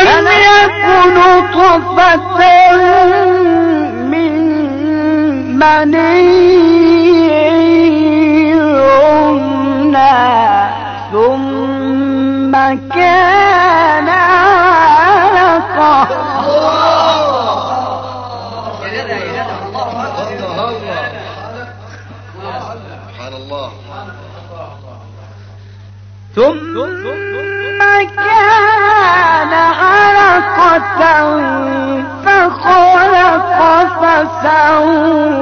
ألم يكن طفة من مني يمنى ثم كان علقة. الله. ثم كان علقة فخلق فسوى.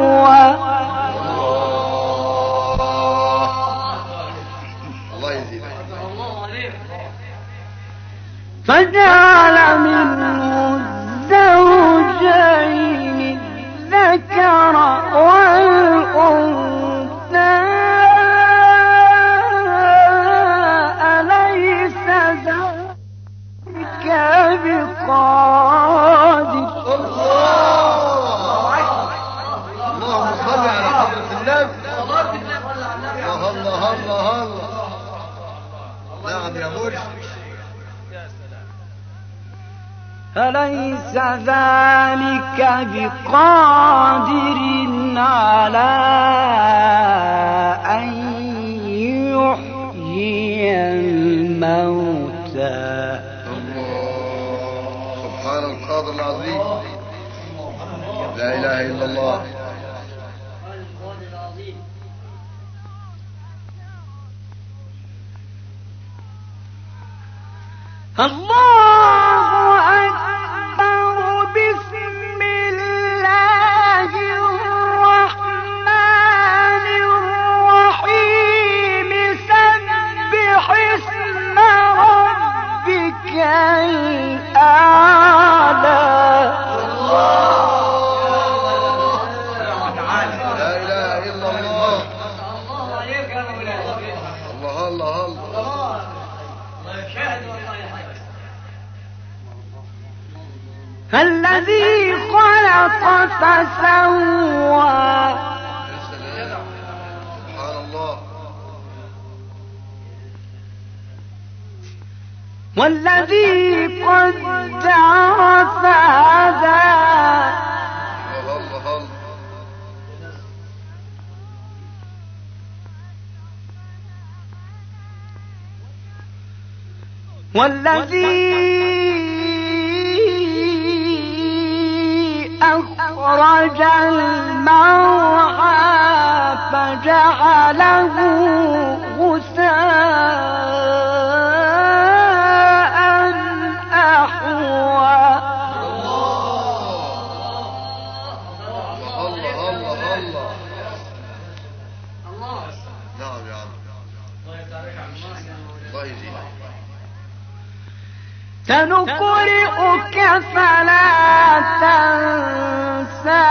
فجعل منه ذلك بقادر على أن يحيي الموتى. الله سبحان القادر العظيم. لا إله إلا الله. الله الذي خلق فسوى. سبحان الله. والذي قدر فهدى. والذي أخرج المرعى فجعله غثاء. سنقرئك فلا تنسى.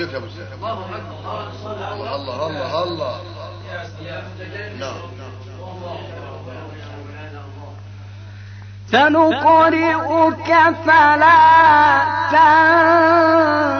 الله يقويك يا أبو سهل الله الله الله الله. نعم. سنقرئك فلا تنسى.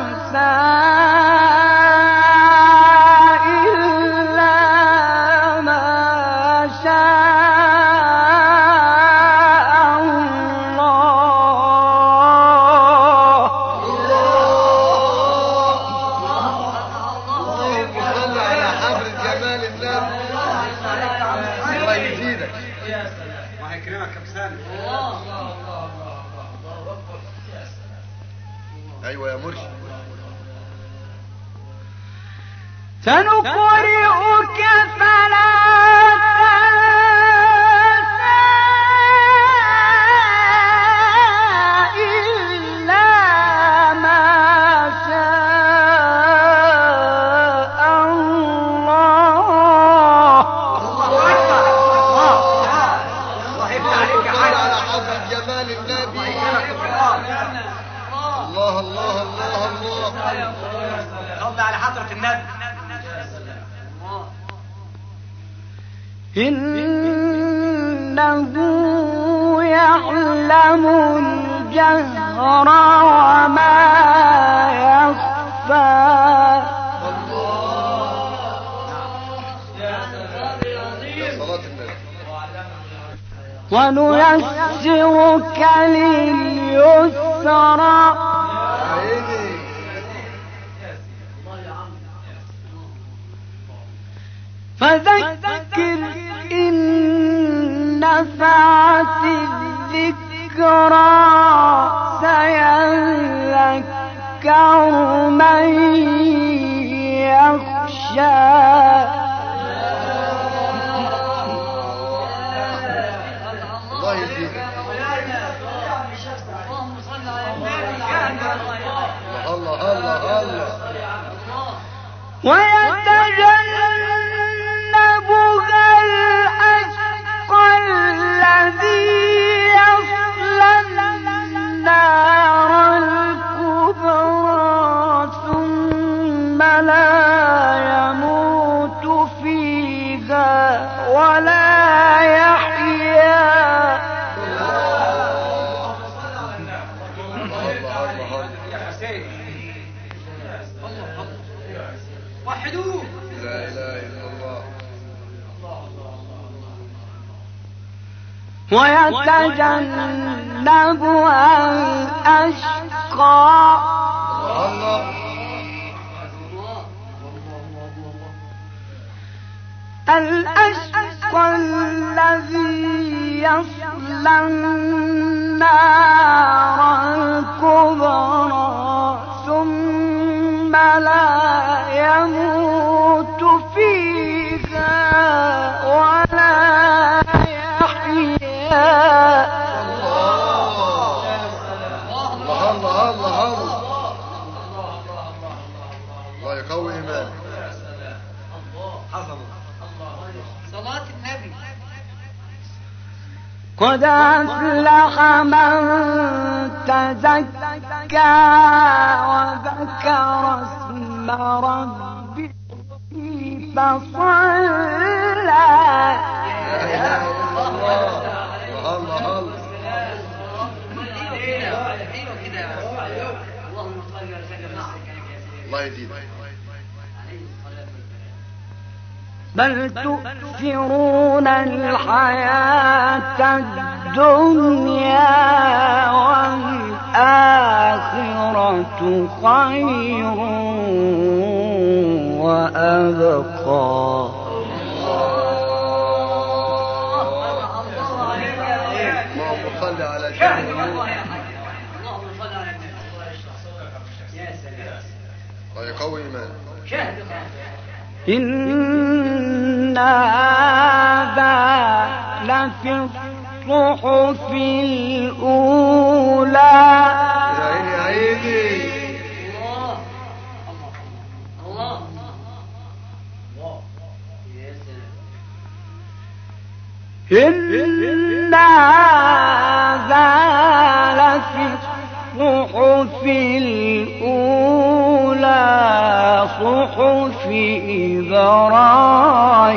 ونيسرك لليسرى. فذكر إن نفعت الذكرى سيذكر من يخشى. ويتجنبها ويتجنبها الأشقى. الأشقى الذي يصلى النار الكبرى ثم لا يموت. قد أفلح من تزكى وذكر اسم ربه فصلى. الله يزيدك بل تؤثرون الحياة الدنيا والآخرة خير وأبقى. ايمانك إن هذا لفي الصحف الأولى. عيني يا عيني إن هذا لفي الصحف الأولى. صحف إبراهيم.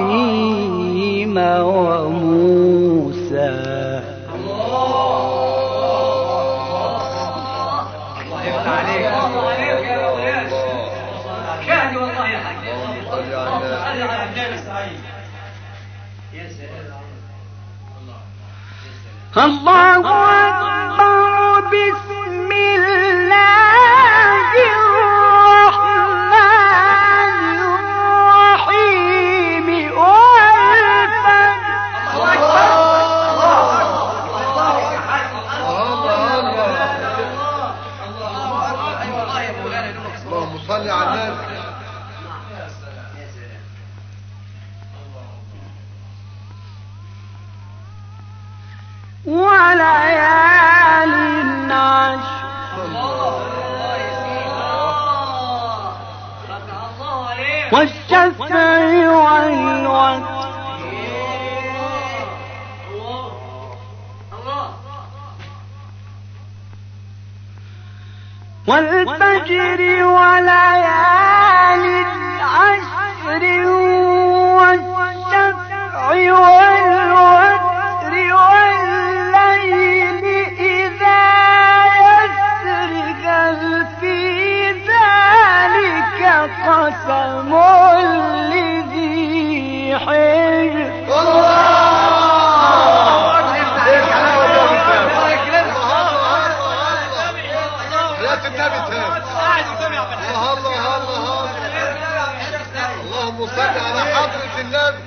اللهم صل على حضرة النبي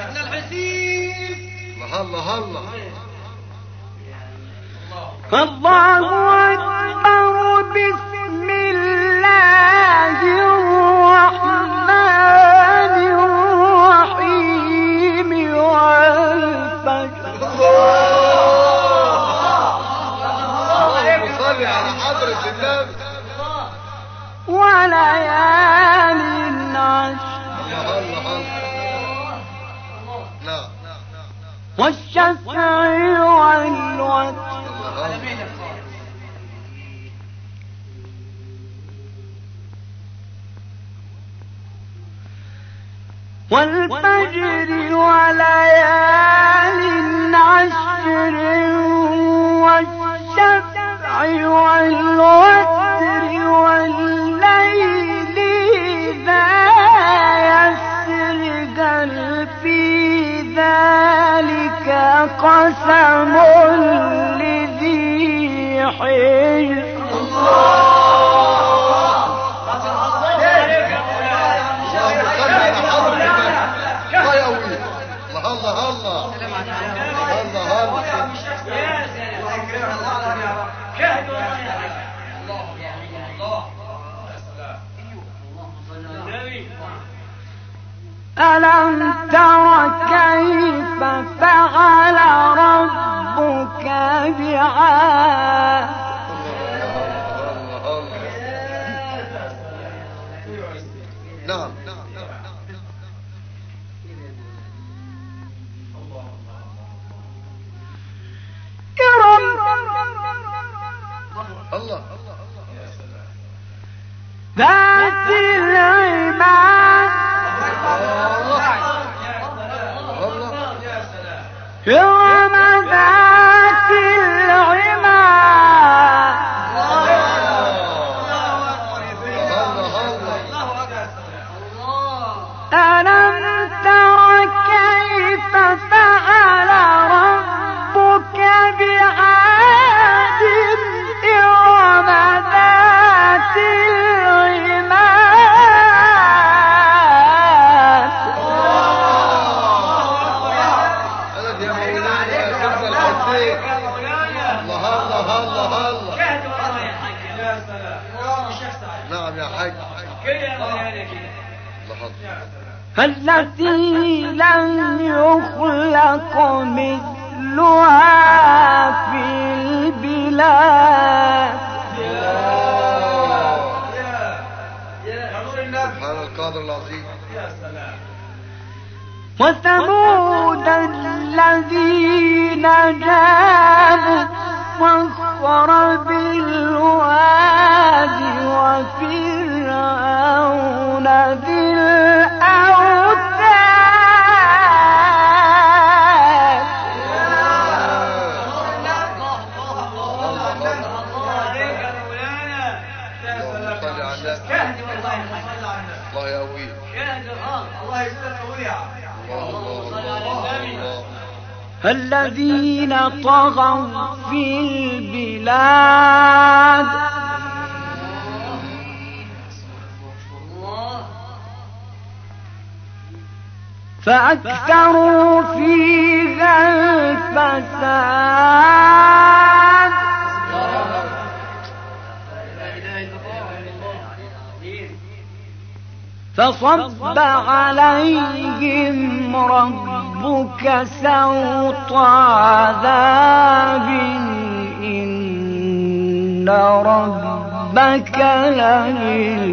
إحنا الحسين. الله الله الله. الله أكبر بسم الله الرحمن الرحيم والفجر. اللهم صل على حضرة النبي وليال والفجر وليال عشر والشفع والوتر والليل إذا يسر في ذلك قسم لذي حجر. ألم تر كيف فعل ربك بعاد؟ نعم. التي لم يخلق مثلها في البلاد. سبحان القادر العظيم. وثمود الذين جابوا الصخر ويا الله الله صل على الله الله الذين طغوا في البلاد. فأكثروا فيها الفساد. فصب عليهم ربك سوط عذاب إن ربك للمرصاد.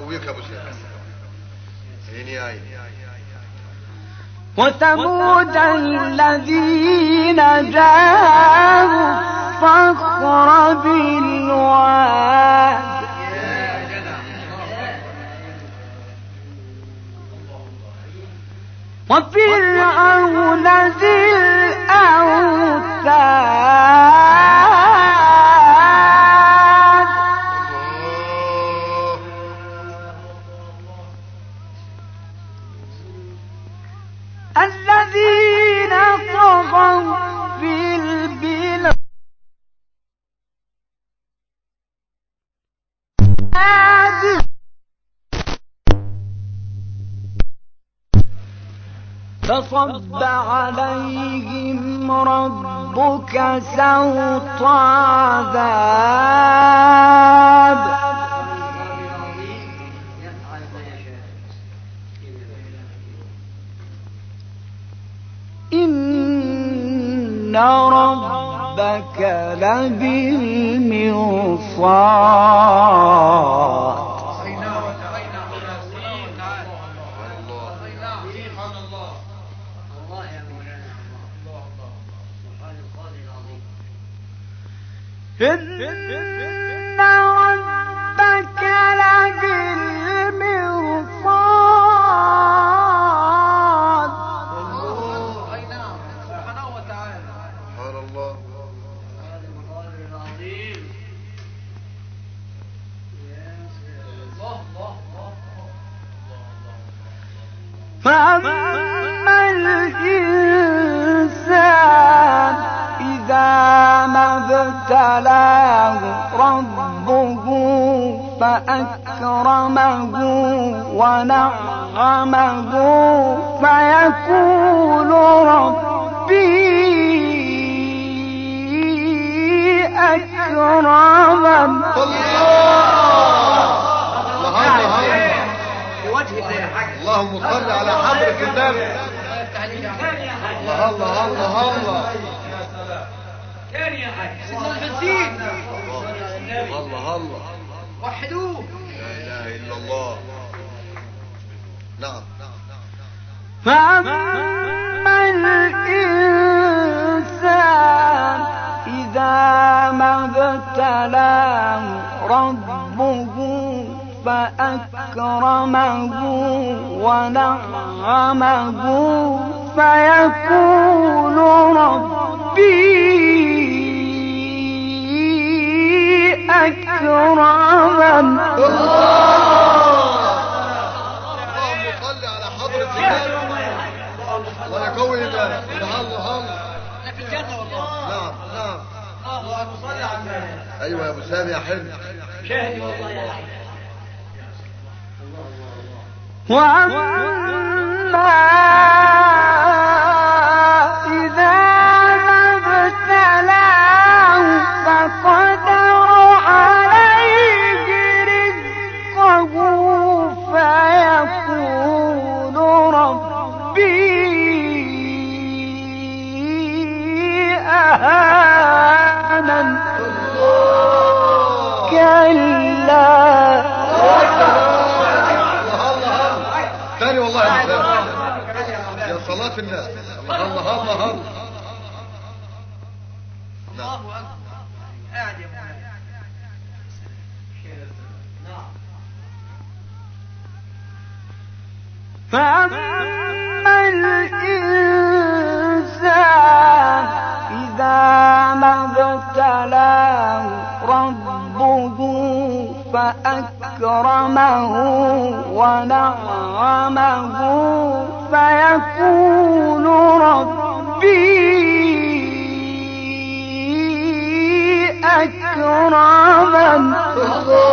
عيني عيني وثمود الذين جاءوا الصخر بالواد وفرعون ذي الأوتاد فصب عليهم ربك سوط عذاب. إن ربك لبالمرصاد. فأما الإنسان إذا ما ابتلاه ربه فأكرمه ونعمه فيقول ربي أكرمن الله الله الله اللهم صل على حضرة النبي الله الله الله الله. ثاني يا حاج سيدنا البنزين الله الله. وحدوه لا اله الا الله نعم فأما الإنسان إذا ما ابتلاه ربه فأكرمه ونعمه فيقول ربي أكرمن. اللهم صل على حضرة النبي الله الله الله الله إحنا في الجنه والله نعم نعم. الله أكبر. صل على النبي أيوه يا أبو سامي يا حلو شاهد. والله يا حاج وأما الله الله الله قاعد يا فأما الإنسان إذا ما ابتلاه ربه فأكرمه ونعمه فيقول ربي أكرمن الله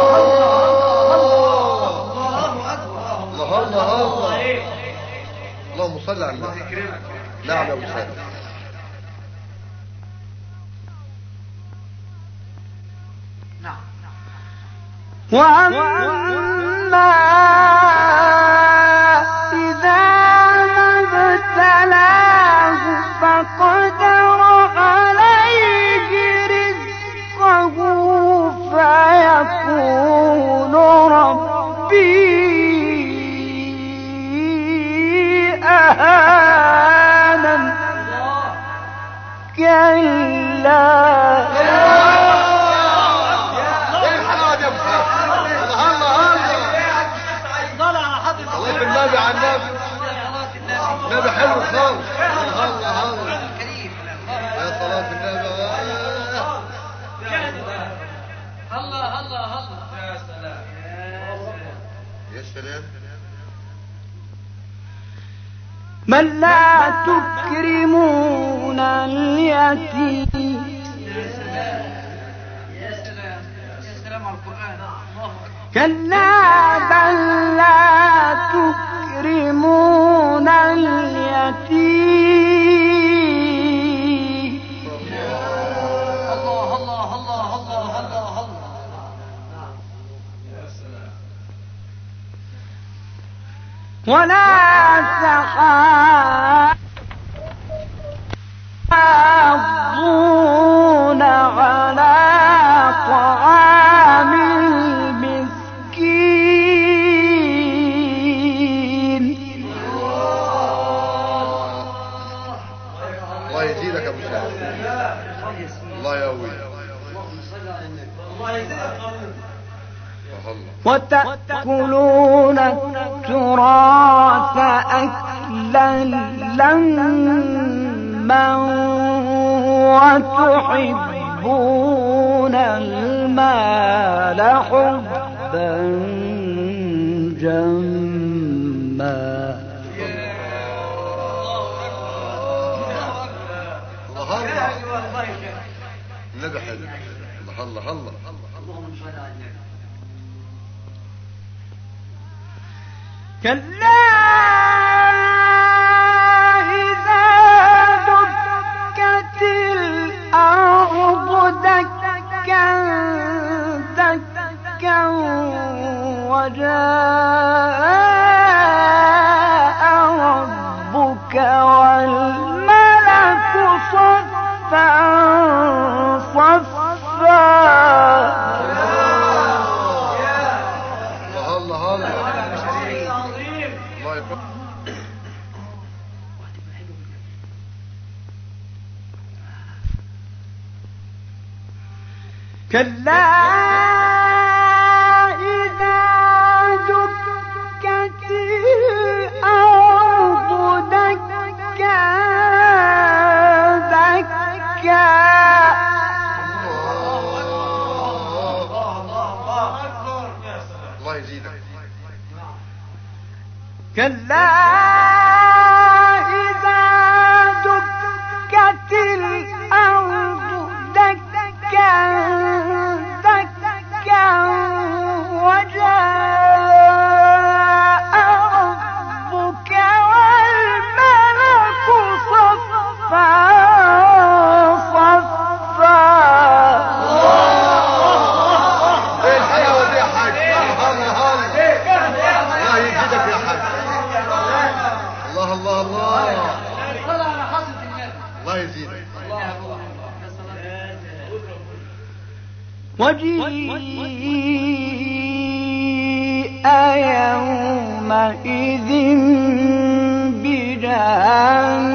الله اكبر الله الله الله عليك اللهم صل على النبي. نعم سالم نعم. وأما على النبي. النبي حلو خالص. الله الله يا صلاة النبي. الله الله الله. يا سلام. يا سلام بل لا تكرمون اليتيم. يا سلام يا سلام يا سلام على القرآن كلا بل لا تكرمون ولا تحاضون على طعام المسكين. الله يزيدك أبو الله يقوي الله وتأكلون التراث أكلا لما وتحبون المال حبا جما. الله الله الله الله. الله اللهم صل على النبي كلا كلا وجيء يومئذ بجهنم.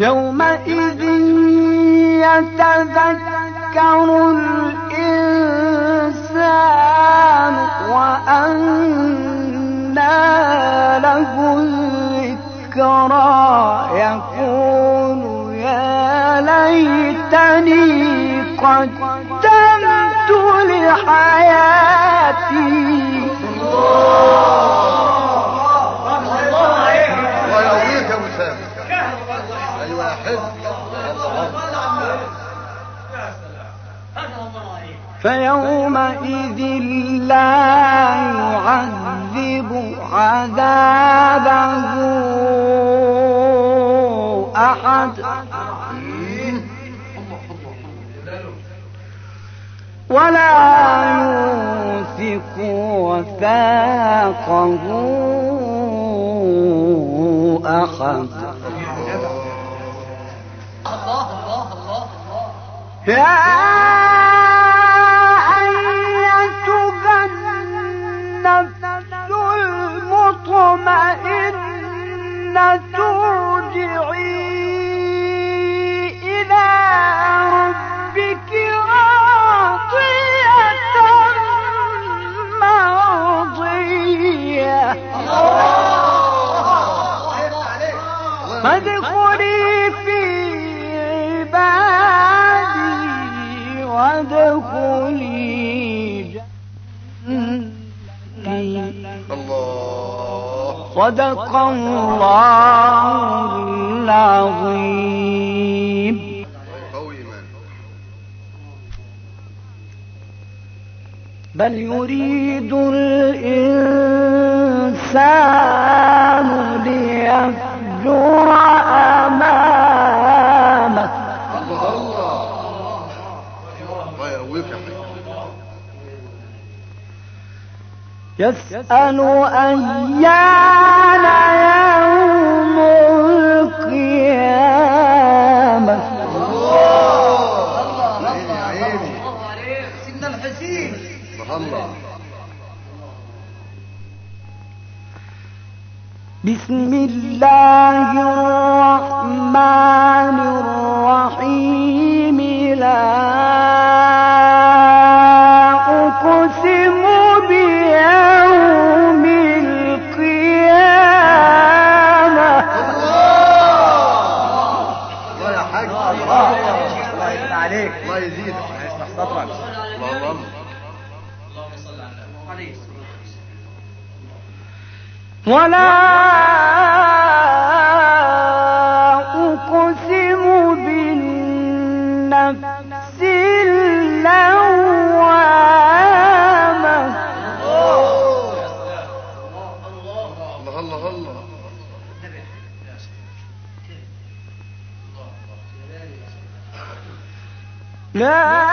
يومئذ يتذكر الإنسان وأنى له ذكرى يقول يا ليتني قدمت لحياتي. فيومئذ لا يعذب عذابه. أحد. ولا يوثق وثاقه أحد. الله الله الله الله. صدق الله العظيم. بل يريد الإنسان ليفجر أمامه يسأل أيان يوم القيامة. الله الله الله بسم الله الرحمن الرحيم. لا ولا أقسم بالنفس اللوامة. الله الله الله لا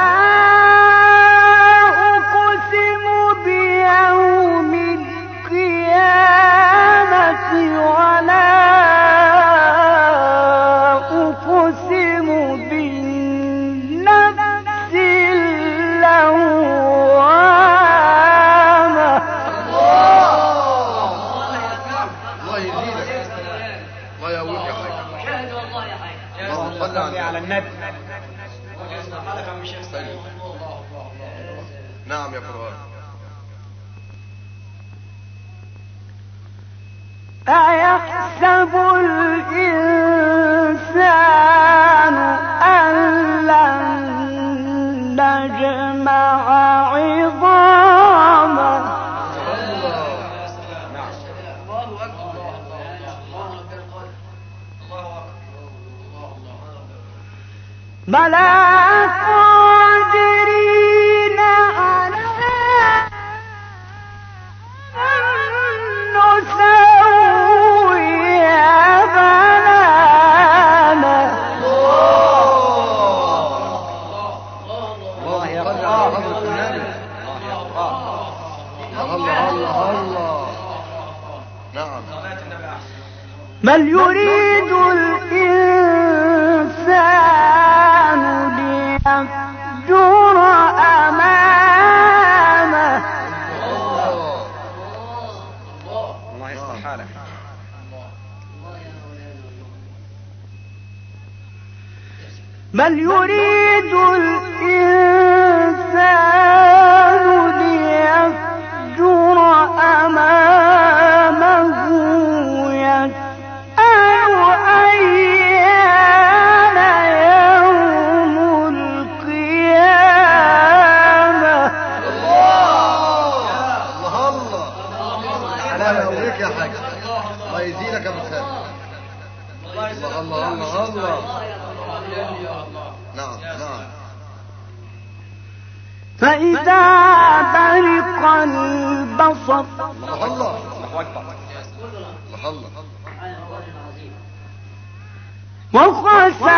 بل يريد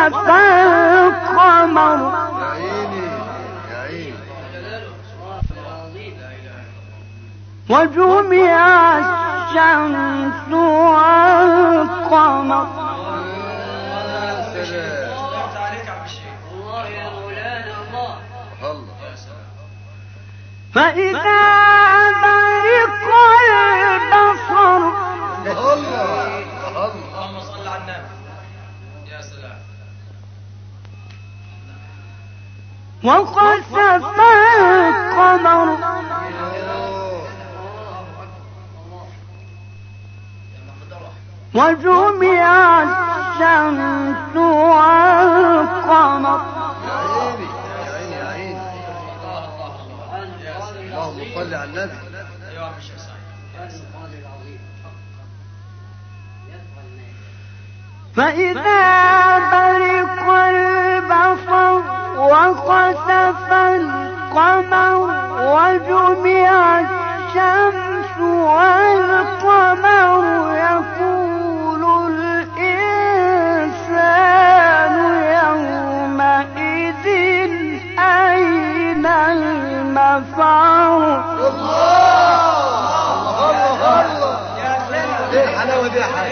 القمر وجمع الشمس والقمر فإذا برق البصر الله الله اللهم صل على النبي يا سلام وخسف القمر وجمع الشمس والقمر فإذا البصر وخسف القمر وجمع الشمس والقمر يقول الإنسان يومئذ أين المفر الله الله الله إيه الحلاوه دي يا حاج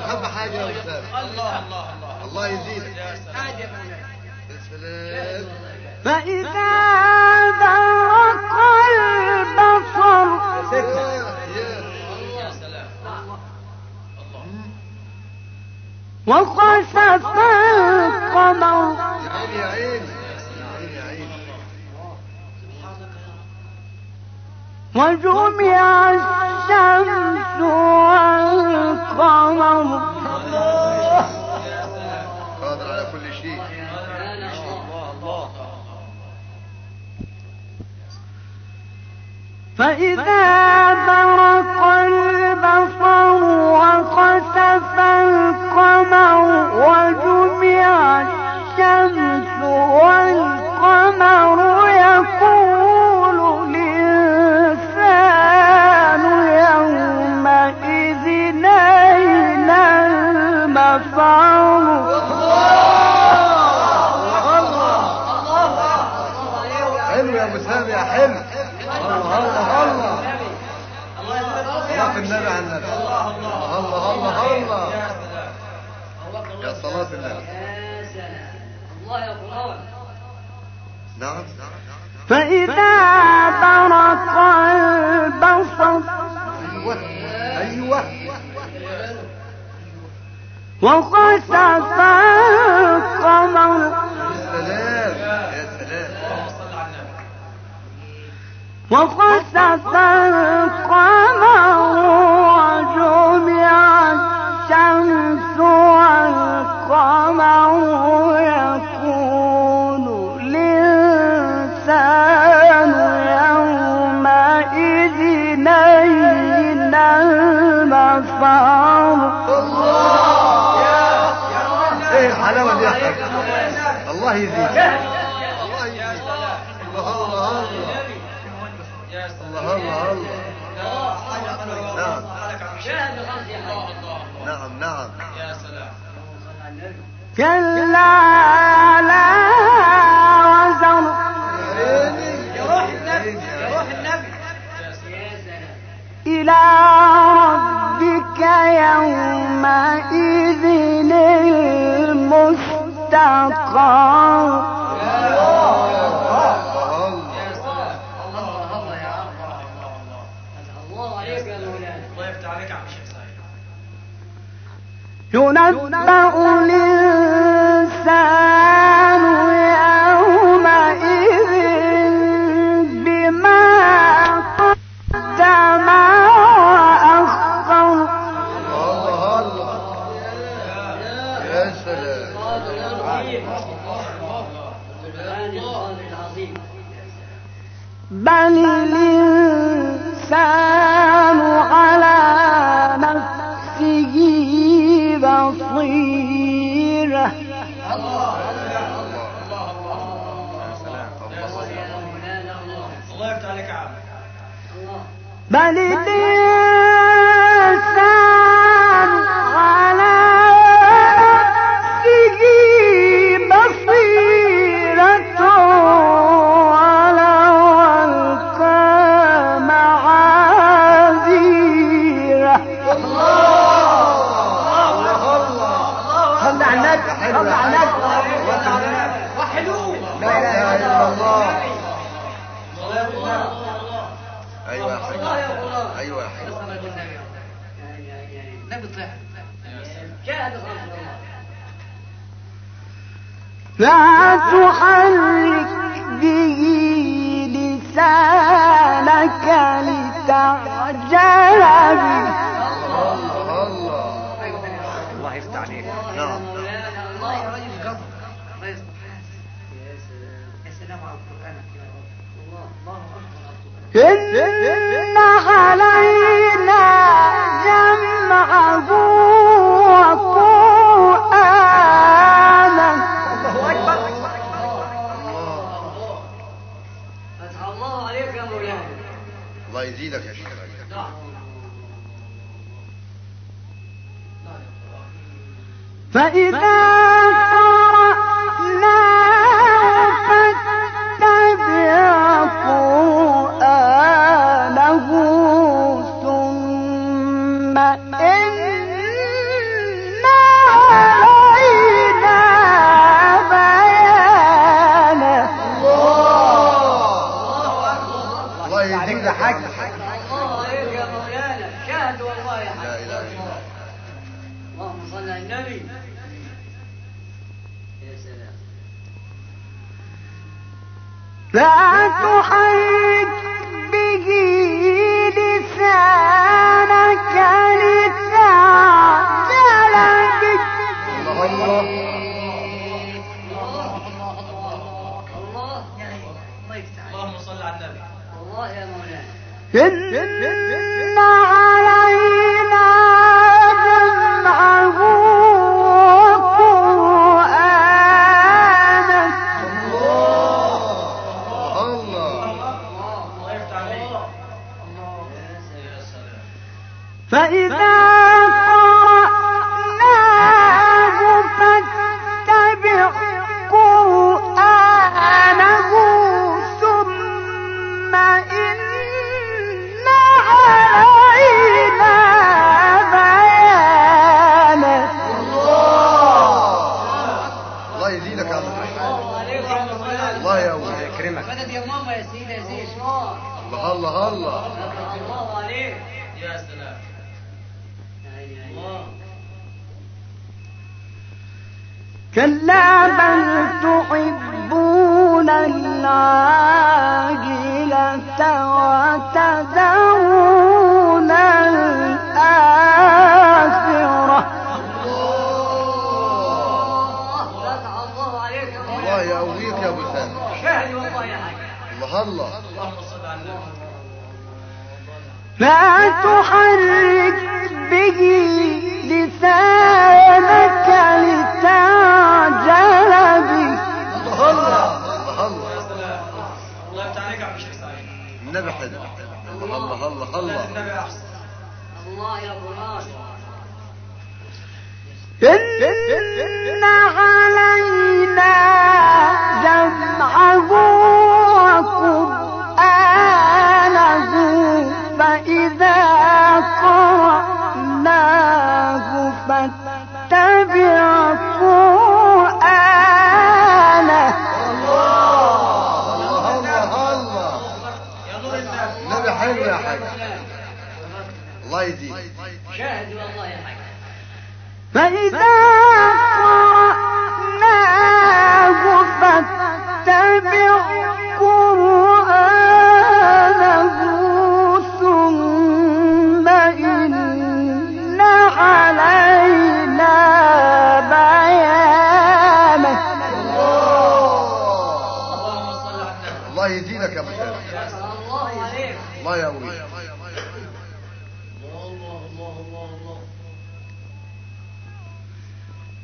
بحب حاجة يا الله الله الله. الله يزيدك فإذا برق البصر. وخسف القمر عيني يا عيني عيني يا عيني وجمع الشمس والقمر. قادر على كل شيء. فإذا برق البصر وخسف القمر وجمع الشمس والقمر حلو يا مسام يا حلو. وخسف القمر. وخسف القمر. الله يزيد 云南五零三。بل تحبون العاجلة وتدعون الآخرة. الله الله الله الله الله الله الله. لا تحرم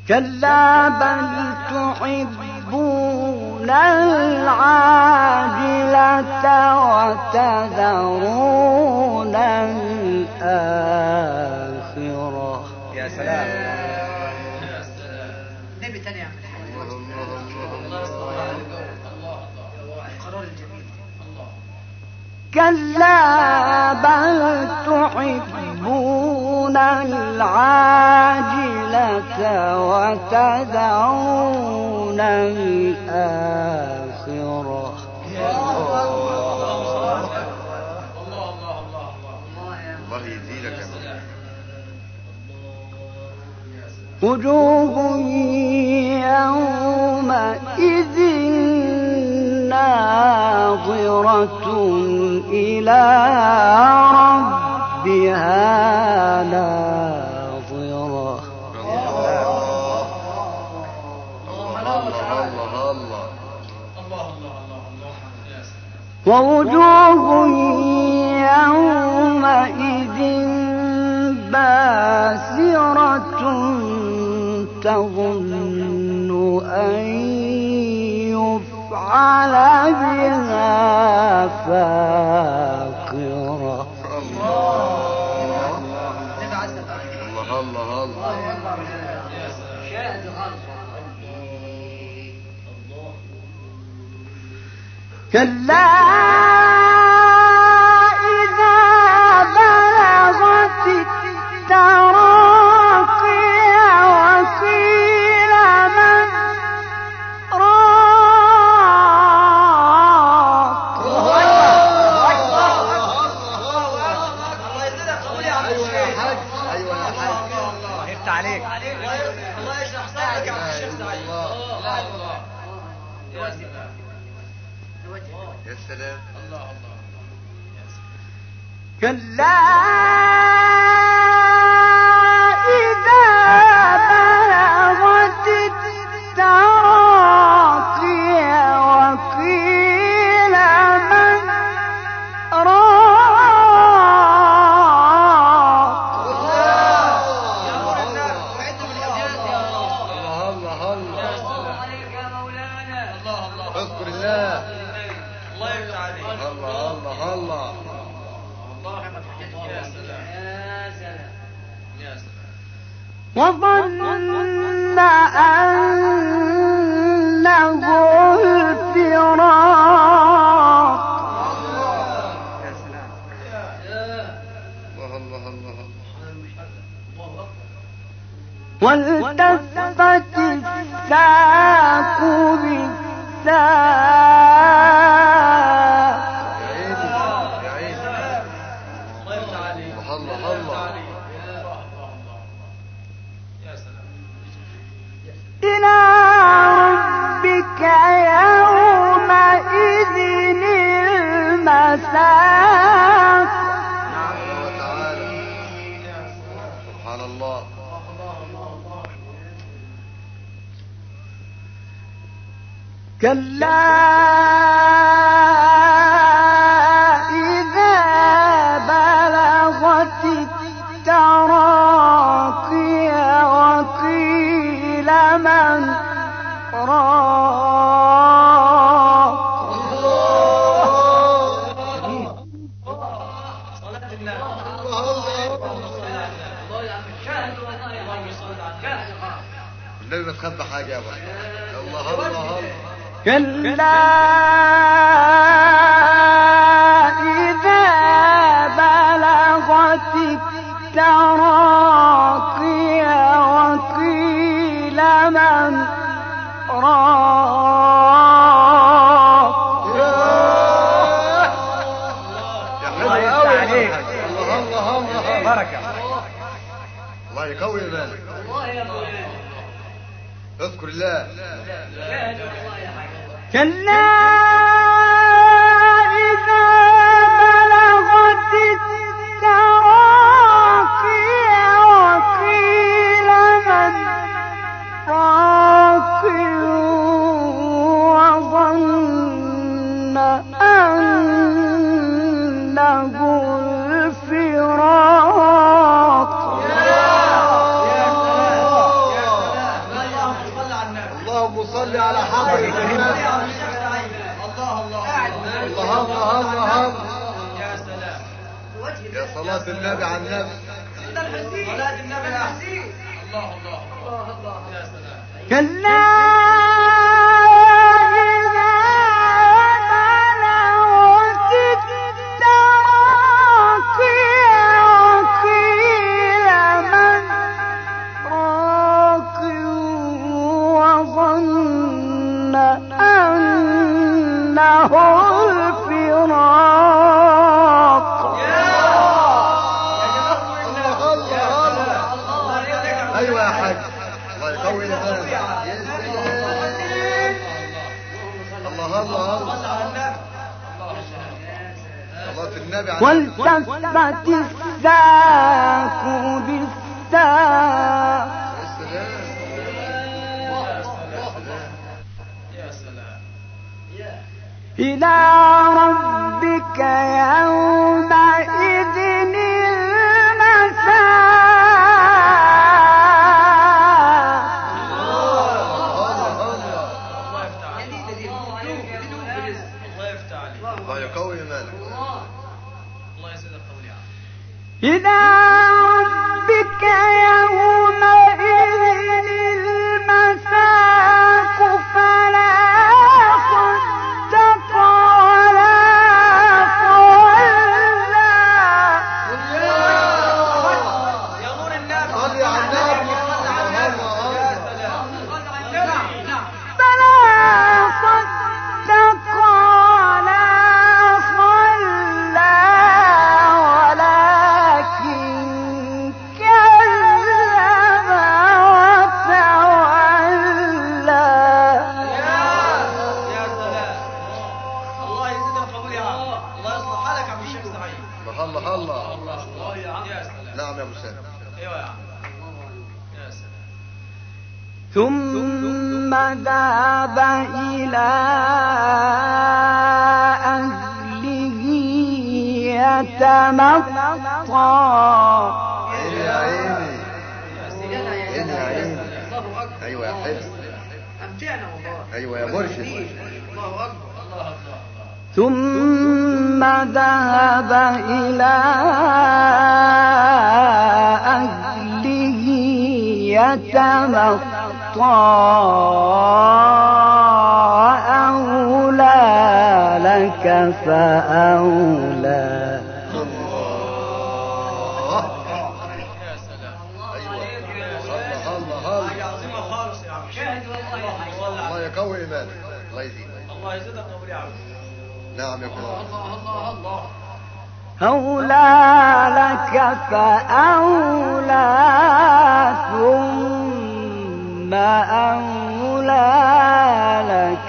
كلا بل تحبون العاجلة وتذرون الآخرة. يا سلام. نبي كلا بل تحبون العاجلة وتدعون الآخرة. الله وجوه يومئذ ناظرة إلى ربها ناظرة ووجوه يومئذ باسرة تظن أن يفعل بها فاقرة. الله الله الله الله كلا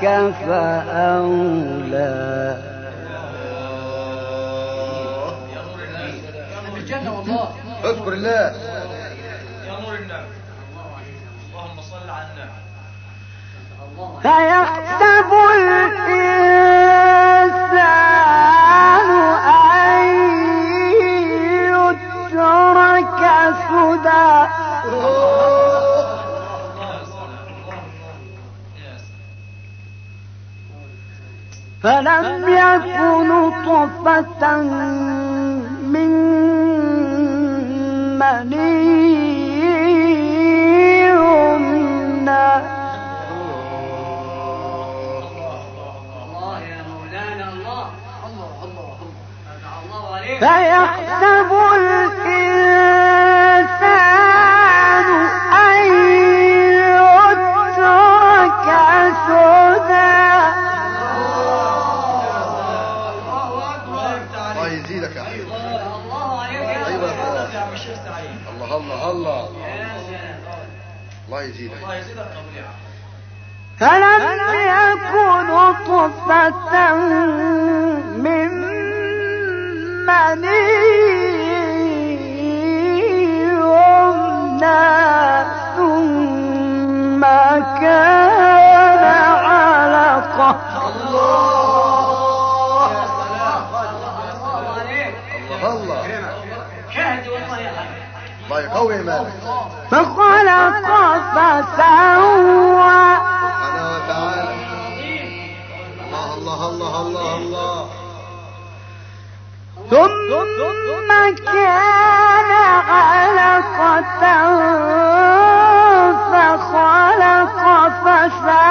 ربك فأولى. اذكر الله. يا نور النبي اللهم صل على النبي فيحسب فلم يكن طفة من منيهن فيحسب الله. نطفة من مني يمنى. ثم كان علقة الله. الله فخلق فسوى سبحانه وتعالى الله الله الله الله. ثم كان علقة فخلق فسوى.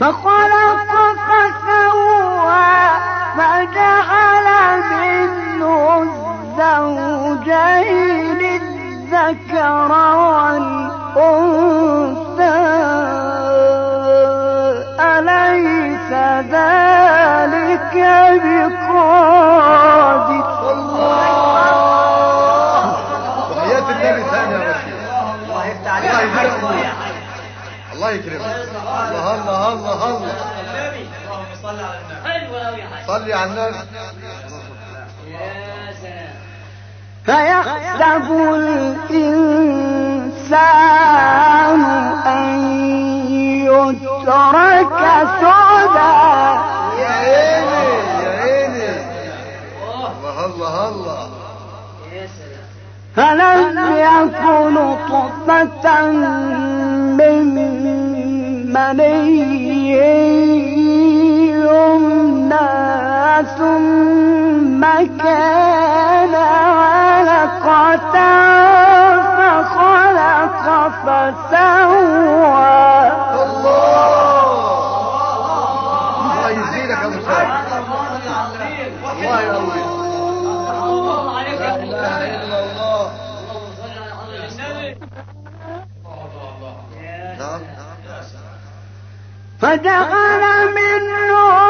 فقال الزوجين الذكر والأنثى أليس ذلك بقادر وحياة النبي ثاني يا بشير الله يفتح الله عليك يبارك فيك. الله يكرمك الله الله الله الله اللهم صل على النبي حلو قوي يا حاج صلي على النبي يا سلام فيحسب الإنسان أن يترك سدى. يا عيني يا عيني. الله الله الله. فلم يكن طفة من مني يمنى ثم كان علقة فخلق فسوى. الله! يزيدك يا الله يقويك الله عليك لا يا إله إلا الله. اللهم صل على حضرة النبي يا نعم. فجعل منه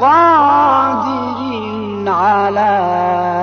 قادر على